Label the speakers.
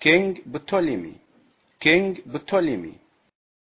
Speaker 1: King Ptolemy, King Ptolemy,